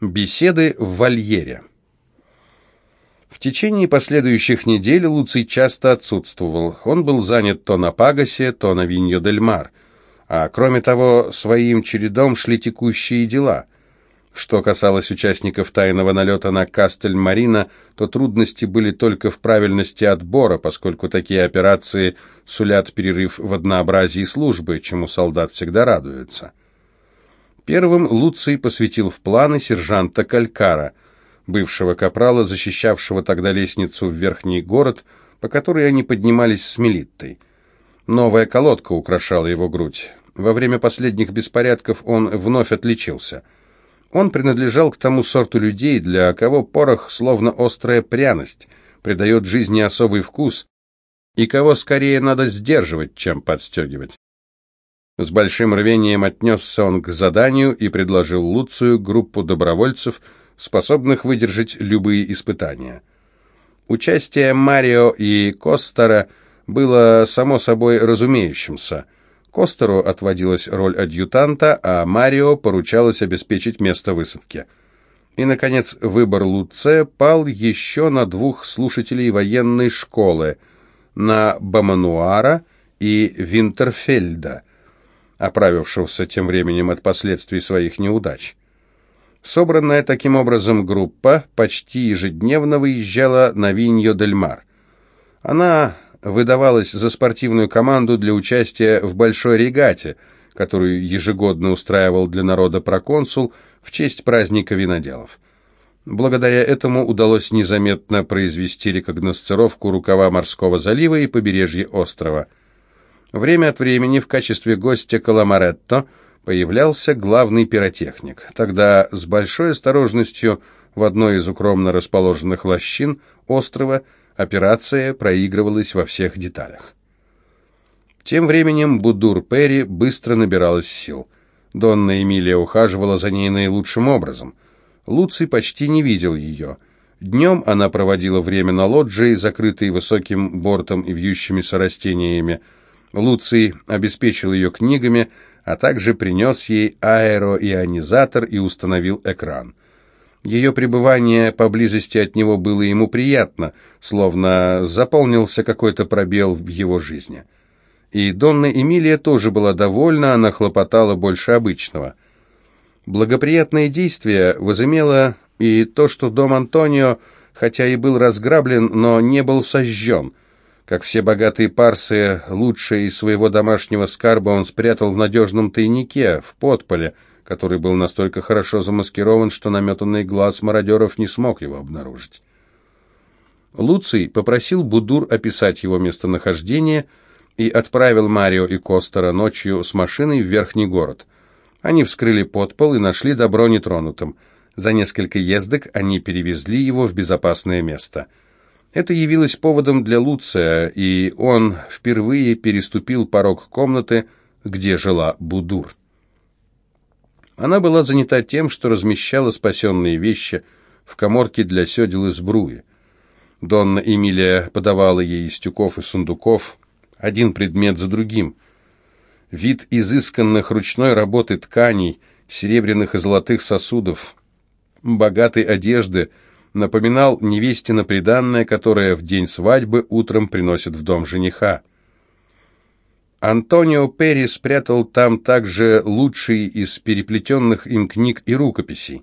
Беседы в вольере. В течение последующих недель Луций часто отсутствовал. Он был занят то на Пагасе, то на Виньо-дель-Мар. А кроме того, своим чередом шли текущие дела. Что касалось участников тайного налета на Кастель-Марина, то трудности были только в правильности отбора, поскольку такие операции сулят перерыв в однообразии службы, чему солдат всегда радуется. Первым Луций посвятил в планы сержанта Калькара, бывшего капрала, защищавшего тогда лестницу в верхний город, по которой они поднимались с Мелиттой. Новая колодка украшала его грудь. Во время последних беспорядков он вновь отличился. Он принадлежал к тому сорту людей, для кого порох, словно острая пряность, придает жизни особый вкус, и кого скорее надо сдерживать, чем подстегивать. С большим рвением отнесся он к заданию и предложил Луцию группу добровольцев, способных выдержать любые испытания. Участие Марио и Костера было само собой разумеющимся. Костеру отводилась роль адъютанта, а Марио поручалось обеспечить место высадки. И, наконец, выбор Луце пал еще на двух слушателей военной школы, на Бамануара и Винтерфельда – оправившегося тем временем от последствий своих неудач. Собранная таким образом группа почти ежедневно выезжала на Виньо-дель-Мар. Она выдавалась за спортивную команду для участия в большой регате, которую ежегодно устраивал для народа проконсул в честь праздника виноделов. Благодаря этому удалось незаметно произвести рекогносцировку рукава морского залива и побережья острова – Время от времени в качестве гостя Каламаретто появлялся главный пиротехник. Тогда с большой осторожностью в одной из укромно расположенных лощин острова операция проигрывалась во всех деталях. Тем временем Будур Перри быстро набиралась сил. Донна Эмилия ухаживала за ней наилучшим образом. Луций почти не видел ее. Днем она проводила время на лоджии, закрытой высоким бортом и вьющимися растениями, Луций обеспечил ее книгами, а также принес ей аэроионизатор и установил экран. Ее пребывание поблизости от него было ему приятно, словно заполнился какой-то пробел в его жизни. И Донна Эмилия тоже была довольна, она хлопотала больше обычного. Благоприятное действие возымело и то, что дом Антонио, хотя и был разграблен, но не был сожжен – как все богатые парсы, лучшее из своего домашнего скарба он спрятал в надежном тайнике, в подполе, который был настолько хорошо замаскирован, что наметанный глаз мародеров не смог его обнаружить. Луций попросил Будур описать его местонахождение и отправил Марио и Костера ночью с машиной в верхний город. Они вскрыли подпол и нашли добро нетронутым. За несколько ездок они перевезли его в безопасное место – это явилось поводом для Луция, и он впервые переступил порог комнаты, где жила Будур. Она была занята тем, что размещала спасенные вещи в коморке для седел из бруи. Донна Эмилия подавала ей из тюков и сундуков, один предмет за другим. Вид изысканных ручной работы тканей, серебряных и золотых сосудов, богатой одежды — напоминал невестина приданное, которое в день свадьбы утром приносит в дом жениха. Антонио Перри спрятал там также лучшие из переплетенных им книг и рукописей.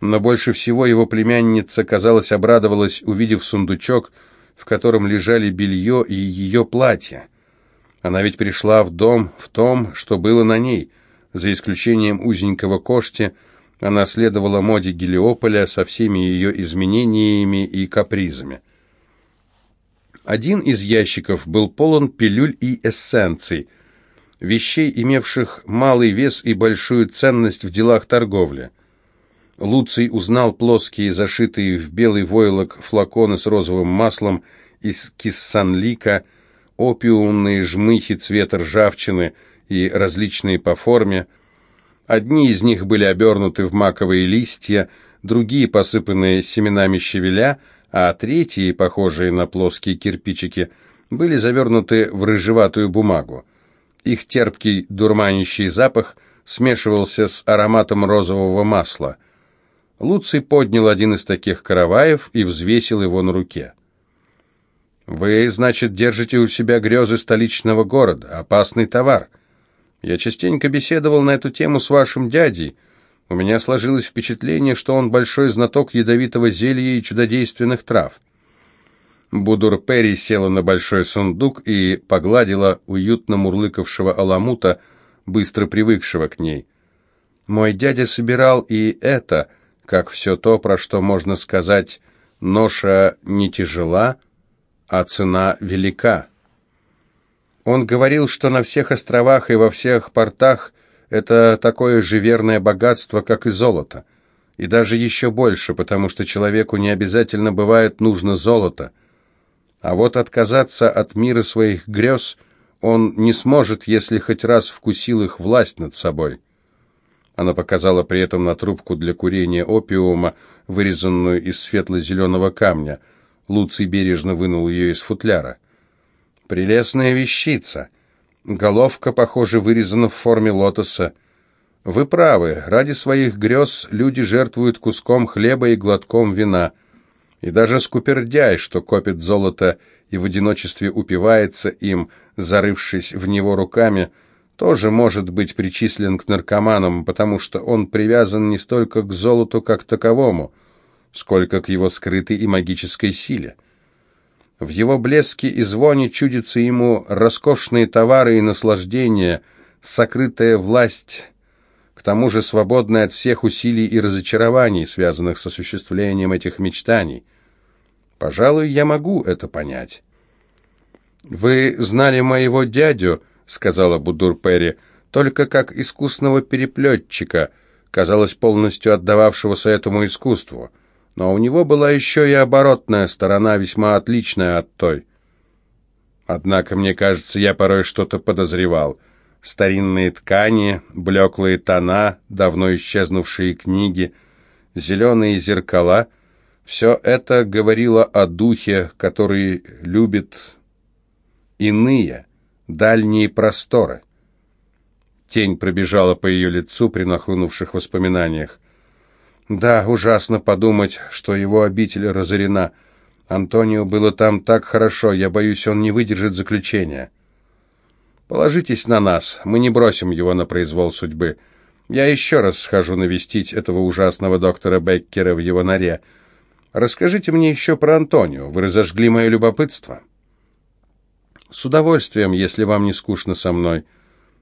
Но больше всего его племянница, казалось, обрадовалась, увидев сундучок, в котором лежали белье и ее платье. Она ведь пришла в дом в том, что было на ней, за исключением узенького кошти – она следовала моде Гелиополя со всеми ее изменениями и капризами. Один из ящиков был полон пилюль и эссенций, вещей, имевших малый вес и большую ценность в делах торговли. Луций узнал плоские, зашитые в белый войлок флаконы с розовым маслом из киссанлика, опиумные жмыхи цвета ржавчины и различные по форме – Одни из них были обернуты в маковые листья, другие посыпанные семенами щавеля, а третьи, похожие на плоские кирпичики, были завернуты в рыжеватую бумагу. Их терпкий, дурманящий запах смешивался с ароматом розового масла. Луций поднял один из таких караваев и взвесил его на руке. «Вы, значит, держите у себя грезы столичного города, опасный товар. Я частенько беседовал на эту тему с вашим дядей. У меня сложилось впечатление, что он большой знаток ядовитого зелья и чудодейственных трав». Будур Перри села на большой сундук и погладила уютно мурлыкавшего аламута, быстро привыкшего к ней. «Мой дядя собирал и это», как все то, про что можно сказать «ноша не тяжела», а цена велика. Он говорил, что на всех островах и во всех портах это такое же верное богатство, как и золото. И даже еще больше, потому что человеку не обязательно бывает нужно золото. А вот отказаться от мира своих грез он не сможет, если хоть раз вкусил их власть над собой. Она показала при этом на трубку для курения опиума, вырезанную из светло-зеленого камня. Луций бережно вынул ее из футляра. «Прелестная вещица. Головка, похоже, вырезана в форме лотоса. Вы правы, ради своих грез люди жертвуют куском хлеба и глотком вина. И даже скупердяй, что копит золото и в одиночестве упивается им, зарывшись в него руками, — тоже может быть причислен к наркоманам, потому что он привязан не столько к золоту как таковому, сколько к его скрытой и магической силе. В его блеске и звоне чудятся ему роскошные товары и наслаждения, сокрытая власть, к тому же свободная от всех усилий и разочарований, связанных с осуществлением этих мечтаний. Пожалуй, я могу это понять. «Вы знали моего дядю?» — сказала Будур Перри, — «только как искусного переплетчика, казалось, полностью отдававшегося этому искусству. Но у него была еще и оборотная сторона, весьма отличная от той. Однако, мне кажется, я порой что-то подозревал. Старинные ткани, блеклые тона, давно исчезнувшие книги, зеленые зеркала — все это говорило о духе, который любит иные — дальние просторы. Тень пробежала по ее лицу при нахлынувших воспоминаниях. Да, ужасно подумать, что его обитель разорена. Антонио было там так хорошо, я боюсь, он не выдержит заключения. Положитесь на нас, мы не бросим его на произвол судьбы. Я еще раз схожу навестить этого ужасного доктора Беккера в его норе. Расскажите мне еще про Антонио, вы разожгли мое любопытство». «С удовольствием, если вам не скучно со мной.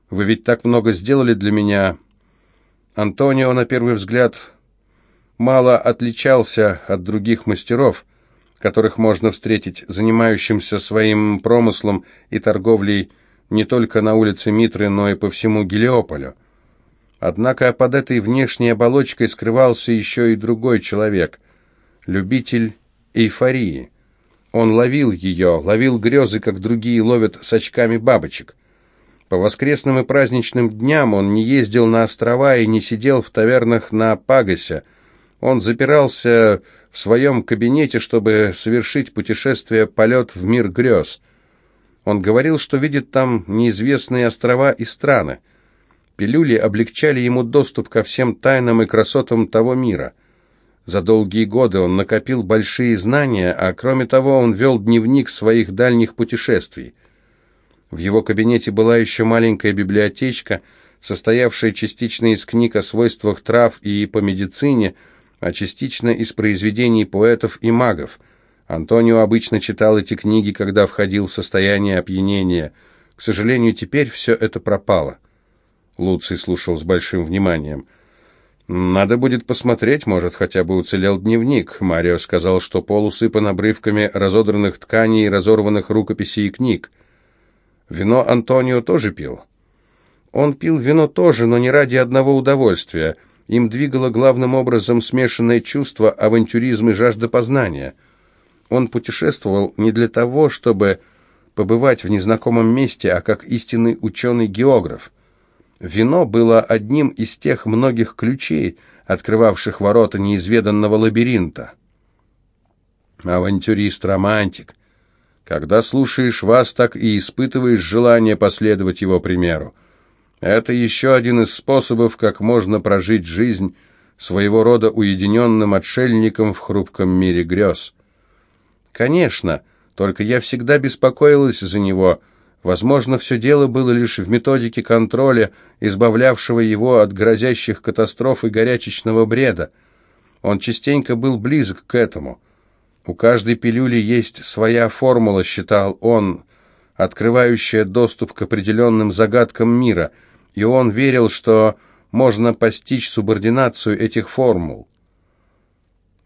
Вы ведь так много сделали для меня». Антонио, на первый взгляд, мало отличался от других мастеров, которых можно встретить занимающимся своим промыслом и торговлей не только на улице Митры, но и по всему Гелиополю. Однако под этой внешней оболочкой скрывался еще и другой человек, любитель эйфории. Он ловил ее, ловил грезы, как другие ловят с очками бабочек. По воскресным и праздничным дням он не ездил на острова и не сидел в тавернах на Пагасе. Он запирался в своем кабинете, чтобы совершить путешествие «Полет в мир грез». Он говорил, что видит там неизвестные острова и страны. Пилюли облегчали ему доступ ко всем тайнам и красотам того мира – за долгие годы он накопил большие знания, а кроме того он вел дневник своих дальних путешествий. В его кабинете была еще маленькая библиотечка, состоявшая частично из книг о свойствах трав и по медицине, а частично из произведений поэтов и магов. Антонио обычно читал эти книги, когда входил в состояние опьянения. К сожалению, теперь все это пропало. Луций слушал с большим вниманием – «Надо будет посмотреть, может, хотя бы уцелел дневник». Марио сказал, что пол усыпан обрывками разодранных тканей разорванных рукописей и книг. Вино Антонио тоже пил. Он пил вино тоже, но не ради одного удовольствия. Им двигало главным образом смешанное чувство, авантюризм и жажда познания. Он путешествовал не для того, чтобы побывать в незнакомом месте, а как истинный ученый-географ. Вино было одним из тех многих ключей, открывавших ворота неизведанного лабиринта. Авантюрист-романтик. Когда слушаешь вас, так и испытываешь желание последовать его примеру. Это еще один из способов, как можно прожить жизнь своего рода уединенным отшельником в хрупком мире грез. Конечно, только я всегда беспокоилась за него. Возможно, все дело было лишь в методике контроля, избавлявшего его от грозящих катастроф и горячечного бреда. Он частенько был близок к этому. У каждой пилюли есть своя формула, считал он, открывающая доступ к определенным загадкам мира, и он верил, что можно постичь субординацию этих формул.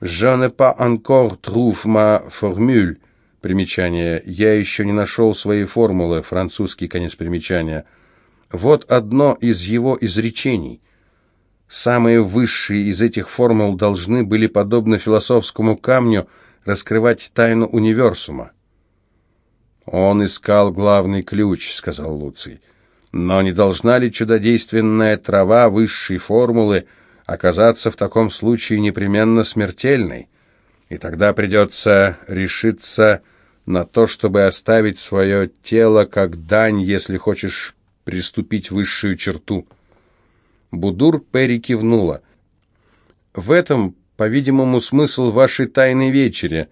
«Je n'ai pas encore trouvé ma formule», примечание, «Я еще не нашел своей формулы», французский конец примечания. Вот одно из его изречений. Самые высшие из этих формул должны были, подобно философскому камню, раскрывать тайну универсума. «Он искал главный ключ», — сказал Луций. «Но не должна ли чудодейственная трава высшей формулы оказаться в таком случае непременно смертельной? И тогда придется решиться на то, чтобы оставить свое тело как дань, если хочешь приступить высшую черту». Будур Перри кивнула. «В этом, по-видимому, смысл вашей тайной вечери»,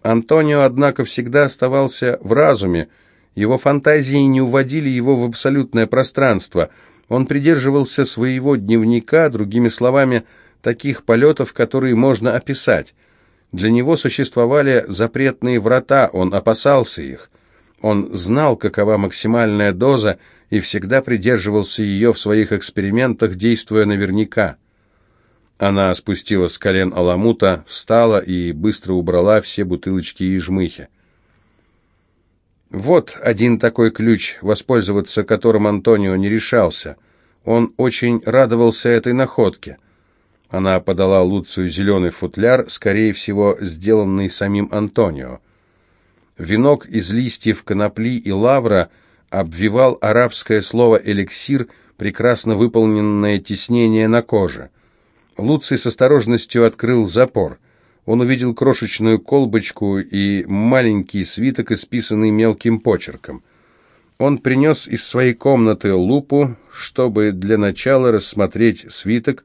Антонио, однако, всегда оставался в разуме. Его фантазии не уводили его в абсолютное пространство. Он придерживался своего дневника, другими словами, таких полетов, которые можно описать. Для него существовали запретные врата, он опасался их. Он знал, какова максимальная доза, и всегда придерживался ее в своих экспериментах, действуя наверняка. Она спустила с колен аламута, встала и быстро убрала все бутылочки и жмыхи. Вот один такой ключ, воспользоваться которым Антонио не решался. Он очень радовался этой находке. Она подала Луцию зеленый футляр, скорее всего, сделанный самим Антонио. Венок из листьев конопли и лавра обвивал арабское слово «эликсир», прекрасно выполненное тиснение на коже – Луций с осторожностью открыл запор. Он увидел крошечную колбочку и маленький свиток, исписанный мелким почерком. Он принес из своей комнаты лупу, чтобы для начала рассмотреть свиток,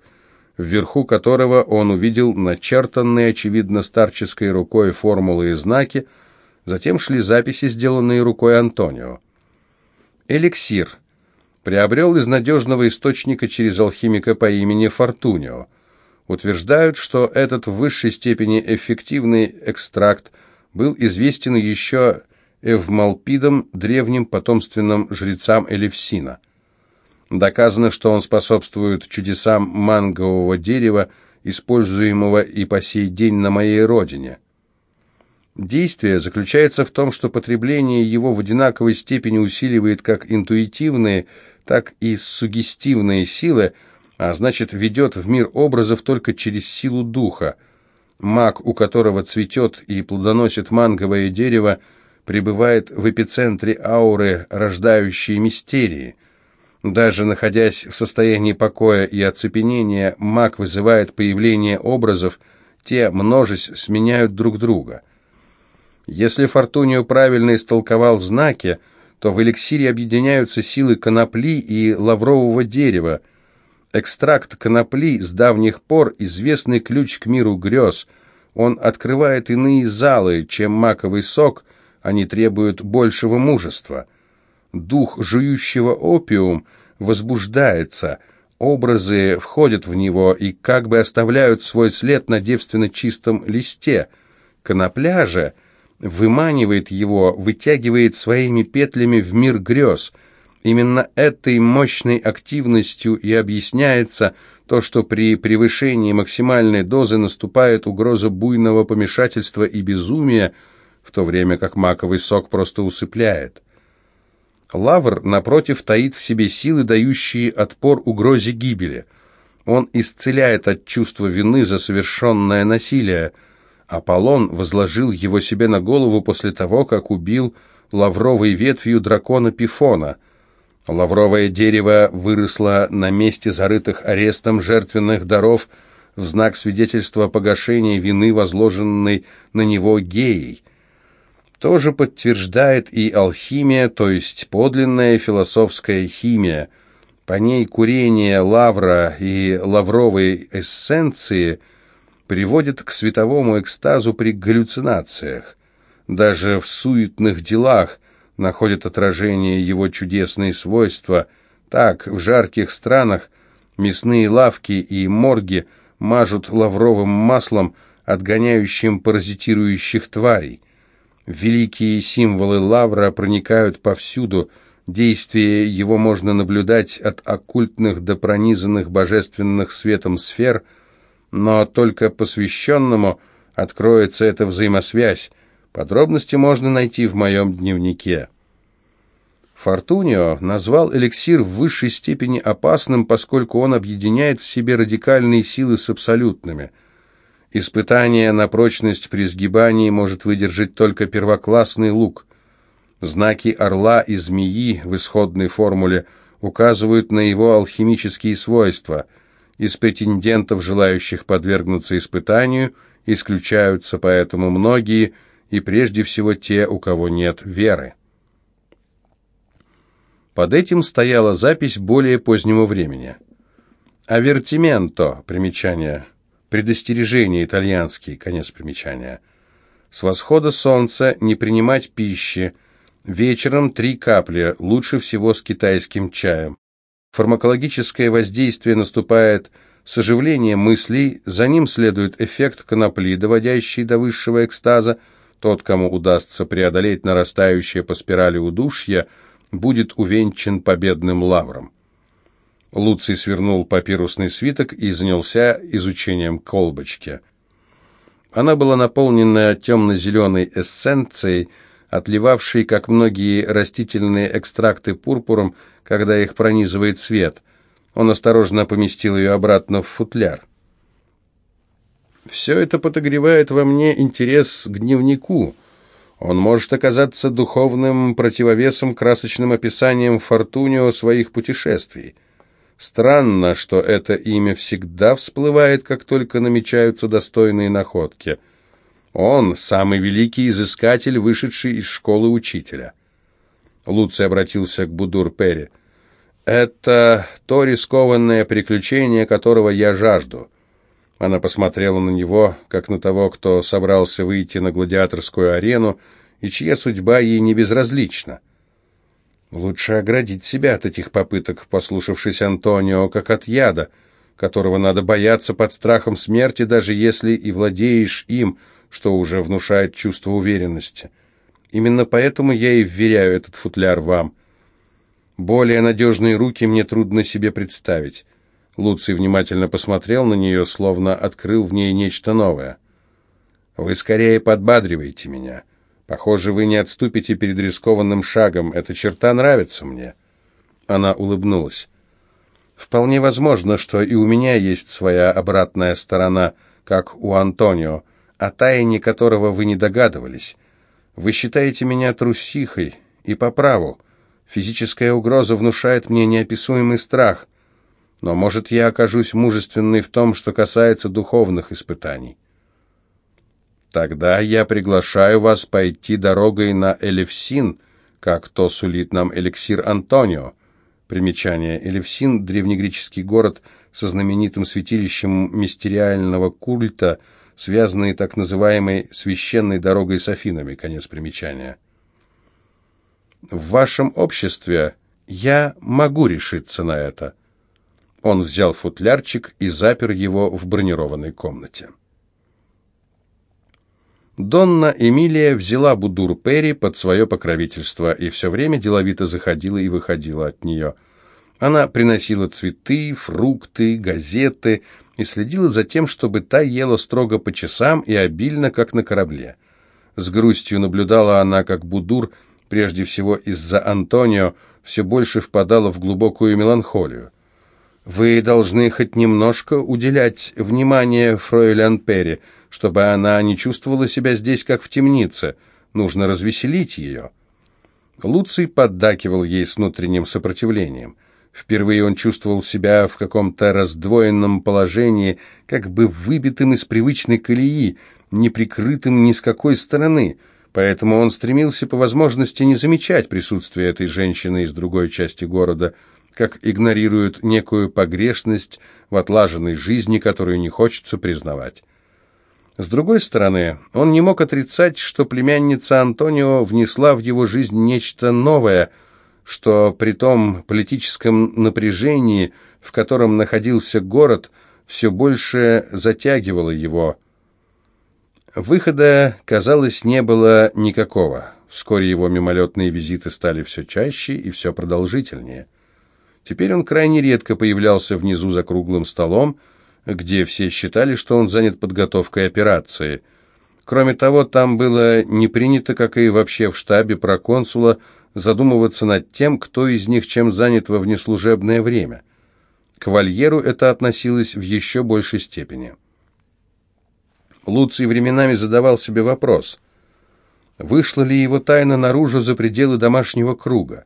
вверху которого он увидел начертанные, очевидно, старческой рукой формулы и знаки, затем шли записи, сделанные рукой Антонио. Эликсир. Приобрел из надежного источника через алхимика по имени Фортунио утверждают, что этот в высшей степени эффективный экстракт был известен еще Эвмалпидом, древним потомственным жрецам Элевсина. Доказано, что он способствует чудесам мангового дерева, используемого и по сей день на моей родине. Действие заключается в том, что потребление его в одинаковой степени усиливает как интуитивные, так и сугестивные силы, а значит, ведет в мир образов только через силу духа. Маг, у которого цветет и плодоносит манговое дерево, пребывает в эпицентре ауры, рождающей мистерии. Даже находясь в состоянии покоя и оцепенения, маг вызывает появление образов, те, множесть, сменяют друг друга. Если Фортунио правильно истолковал знаки, то в эликсире объединяются силы конопли и лаврового дерева – Экстракт конопли с давних пор известный ключ к миру грез. Он открывает иные залы, чем маковый сок, они требуют большего мужества. Дух жующего опиум возбуждается, образы входят в него и как бы оставляют свой след на девственно чистом листе. Конопля же выманивает его, вытягивает своими петлями в мир грез – Именно этой мощной активностью и объясняется то, что при превышении максимальной дозы наступает угроза буйного помешательства и безумия, в то время как маковый сок просто усыпляет. Лавр, напротив, таит в себе силы, дающие отпор угрозе гибели. Он исцеляет от чувства вины за совершенное насилие. Аполлон возложил его себе на голову после того, как убил лавровой ветвью дракона Пифона – Лавровое дерево выросло на месте зарытых арестом жертвенных даров в знак свидетельства погашения вины, возложенной на него геей. Тоже подтверждает и алхимия, то есть подлинная философская химия. По ней курение лавра и лавровой эссенции приводит к световому экстазу при галлюцинациях. Даже в суетных делах находят отражение его чудесные свойства. Так, в жарких странах мясные лавки и морги мажут лавровым маслом, отгоняющим паразитирующих тварей. Великие символы лавра проникают повсюду, действие его можно наблюдать от оккультных до пронизанных божественных светом сфер, но только посвященному откроется эта взаимосвязь. Подробности можно найти в моем дневнике. Фортунио назвал эликсир в высшей степени опасным, поскольку он объединяет в себе радикальные силы с абсолютными – Испытание на прочность при сгибании может выдержать только первоклассный лук. Знаки орла и змеи в исходной формуле указывают на его алхимические свойства. Из претендентов, желающих подвергнуться испытанию, исключаются поэтому многие, и прежде всего те, у кого нет веры. Под этим стояла запись более позднего времени. «Авертименто» примечание – Предостережение итальянский, конец примечания. С восхода солнца не принимать пищи. Вечером три капли, лучше всего с китайским чаем. Фармакологическое воздействие наступает с оживлением мыслей, за ним следует эффект конопли, доводящий до высшего экстаза. Тот, кому удастся преодолеть нарастающее по спирали удушья, будет увенчан победным лавром. Луций свернул папирусный свиток и занялся изучением колбочки. Она была наполнена темно-зеленой эссенцией, отливавшей, как многие растительные экстракты, пурпуром, когда их пронизывает свет. Он осторожно поместил ее обратно в футляр. «Все это подогревает во мне интерес к дневнику. Он может оказаться духовным противовесом красочным описанием Фортунио своих путешествий». Странно, что это имя всегда всплывает, как только намечаются достойные находки. Он – самый великий изыскатель, вышедший из школы учителя. Луций обратился к Будур Перри. «Это то рискованное приключение, которого я жажду». Она посмотрела на него, как на того, кто собрался выйти на гладиаторскую арену, и чья судьба ей не безразлична. Лучше оградить себя от этих попыток, послушавшись Антонио, как от яда, которого надо бояться под страхом смерти, даже если и владеешь им, что уже внушает чувство уверенности. Именно поэтому я и вверяю этот футляр вам. Более надежные руки мне трудно себе представить. Луций внимательно посмотрел на нее, словно открыл в ней нечто новое. «Вы скорее подбадриваете меня». Похоже, вы не отступите перед рискованным шагом. Эта черта нравится мне». Она улыбнулась. «Вполне возможно, что и у меня есть своя обратная сторона, как у Антонио, о тайне которого вы не догадывались. Вы считаете меня трусихой, и по праву. Физическая угроза внушает мне неописуемый страх. Но, может, я окажусь мужественной в том, что касается духовных испытаний». Тогда я приглашаю вас пойти дорогой на Элевсин, как то сулит нам эликсир Антонио. Примечание. Элевсин – древнегреческий город со знаменитым святилищем мистериального культа, связанный так называемой «священной дорогой с Афинами». Конец примечания. В вашем обществе я могу решиться на это. Он взял футлярчик и запер его в бронированной комнате. Донна Эмилия взяла Будур Перри под свое покровительство и все время деловито заходила и выходила от нее. Она приносила цветы, фрукты, газеты и следила за тем, чтобы та ела строго по часам и обильно, как на корабле. С грустью наблюдала она, как Будур, прежде всего из-за Антонио, все больше впадала в глубокую меланхолию. «Вы должны хоть немножко уделять внимание фройлян Перри», чтобы она не чувствовала себя здесь, как в темнице. Нужно развеселить ее. Луций поддакивал ей с внутренним сопротивлением. Впервые он чувствовал себя в каком-то раздвоенном положении, как бы выбитым из привычной колеи, не прикрытым ни с какой стороны, поэтому он стремился по возможности не замечать присутствие этой женщины из другой части города, как игнорируют некую погрешность в отлаженной жизни, которую не хочется признавать. С другой стороны, он не мог отрицать, что племянница Антонио внесла в его жизнь нечто новое, что при том политическом напряжении, в котором находился город, все больше затягивало его. Выхода, казалось, не было никакого. Вскоре его мимолетные визиты стали все чаще и все продолжительнее. Теперь он крайне редко появлялся внизу за круглым столом, где все считали, что он занят подготовкой операции. Кроме того, там было не принято, как и вообще в штабе проконсула, задумываться над тем, кто из них чем занят во внеслужебное время. К Вольеру это относилось в еще большей степени. Луций временами задавал себе вопрос, вышла ли его тайна наружу за пределы домашнего круга.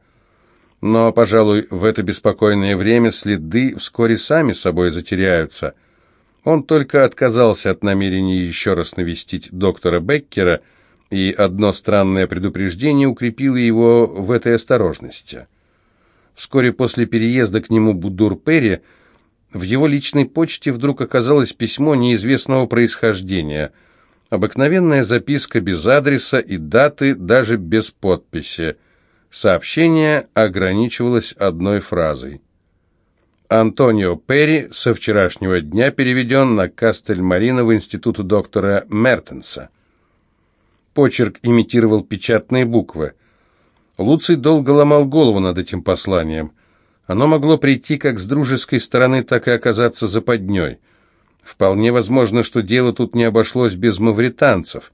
Но, пожалуй, в это беспокойное время следы вскоре сами собой затеряются – он только отказался от намерения еще раз навестить доктора Беккера, и одно странное предупреждение укрепило его в этой осторожности. Вскоре после переезда к нему Будур-Перри в его личной почте вдруг оказалось письмо неизвестного происхождения, обыкновенная записка без адреса и даты, даже без подписи. Сообщение ограничивалось одной фразой – Антонио Перри со вчерашнего дня переведен на Кастель-Марино в институт доктора Мертенса. Почерк имитировал печатные буквы. Луций долго ломал голову над этим посланием. Оно могло прийти как с дружеской стороны, так и оказаться западней. Вполне возможно, что дело тут не обошлось без мавританцев.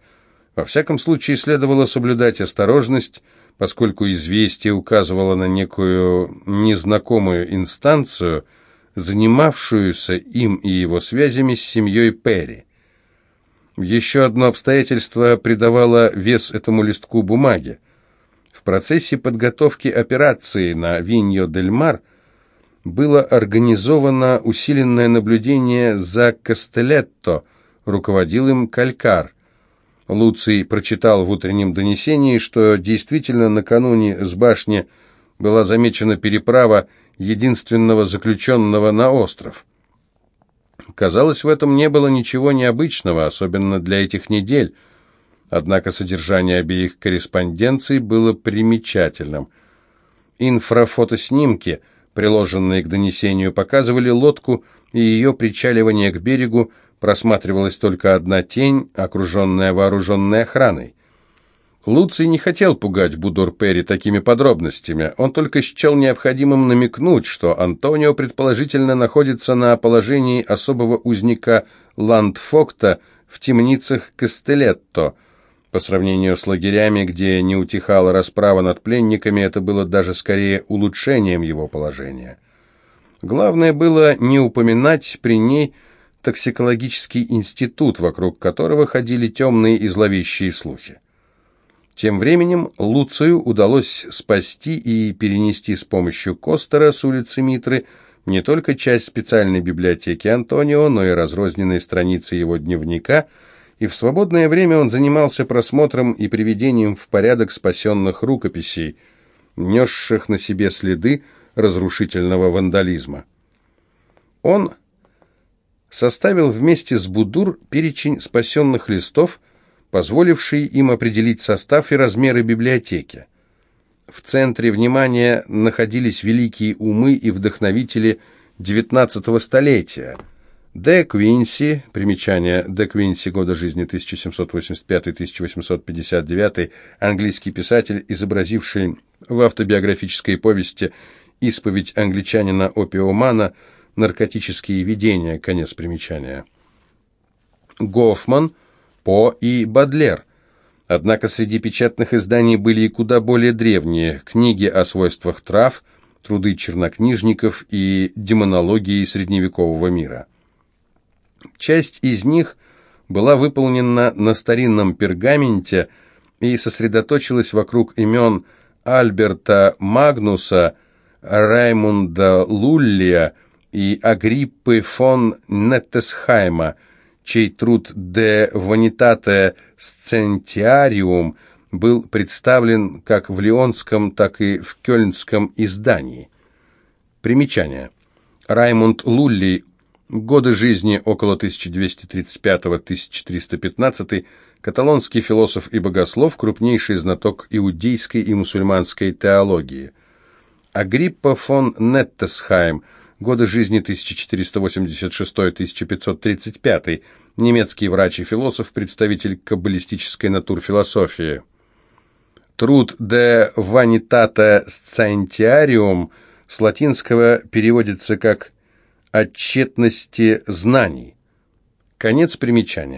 Во всяком случае, следовало соблюдать осторожность, поскольку известие указывало на некую незнакомую инстанцию, занимавшуюся им и его связями с семьей Перри. Еще одно обстоятельство придавало вес этому листку бумаги. В процессе подготовки операции на Виньо-дель-Мар было организовано усиленное наблюдение за Кастелетто, руководил им Калькар. Луций прочитал в утреннем донесении, что действительно накануне с башни была замечена переправа единственного заключенного на остров. Казалось, в этом не было ничего необычного, особенно для этих недель. Однако содержание обеих корреспонденций было примечательным. Инфрафотоснимки, приложенные к донесению, показывали лодку и ее причаливание к берегу, просматривалась только одна тень, окруженная вооруженной охраной. Луций не хотел пугать Будор Перри такими подробностями, он только счел необходимым намекнуть, что Антонио предположительно находится на положении особого узника Ландфокта в темницах Кастелетто. По сравнению с лагерями, где не утихала расправа над пленниками, это было даже скорее улучшением его положения. Главное было не упоминать при ней токсикологический институт, вокруг которого ходили темные и зловещие слухи. Тем временем Луцию удалось спасти и перенести с помощью Костера с улицы Митры не только часть специальной библиотеки Антонио, но и разрозненные страницы его дневника, и в свободное время он занимался просмотром и приведением в порядок спасенных рукописей, несших на себе следы разрушительного вандализма. Он составил вместе с Будур перечень спасенных листов, позволивший им определить состав и размеры библиотеки. В центре внимания находились великие умы и вдохновители XIX столетия. Де Квинси, примечание Де Квинси, года жизни 1785-1859, английский писатель, изобразивший в автобиографической повести «Исповедь англичанина-опиомана» наркотические видения, конец примечания. Гофман, По и Бадлер. Однако среди печатных изданий были и куда более древние книги о свойствах трав, труды чернокнижников и демонологии средневекового мира. Часть из них была выполнена на старинном пергаменте и сосредоточилась вокруг имен Альберта Магнуса, Раймунда Луллия, и Агриппы фон Неттесхайма, чей труд «De Vanitate Scentiarium» был представлен как в лионском, так и в кёльнском издании. Примечание. Раймунд Лулли. Годы жизни около 1235-1315. Каталонский философ и богослов, крупнейший знаток иудейской и мусульманской теологии. Агриппа фон Неттесхайм. Годы жизни 1486-1535. Немецкий врач и философ, представитель каббалистической натурфилософии. Труд «De Vanitate Scientiarum» с латинского переводится как «о тщетности знаний». Конец примечания.